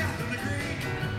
ravenous Catherine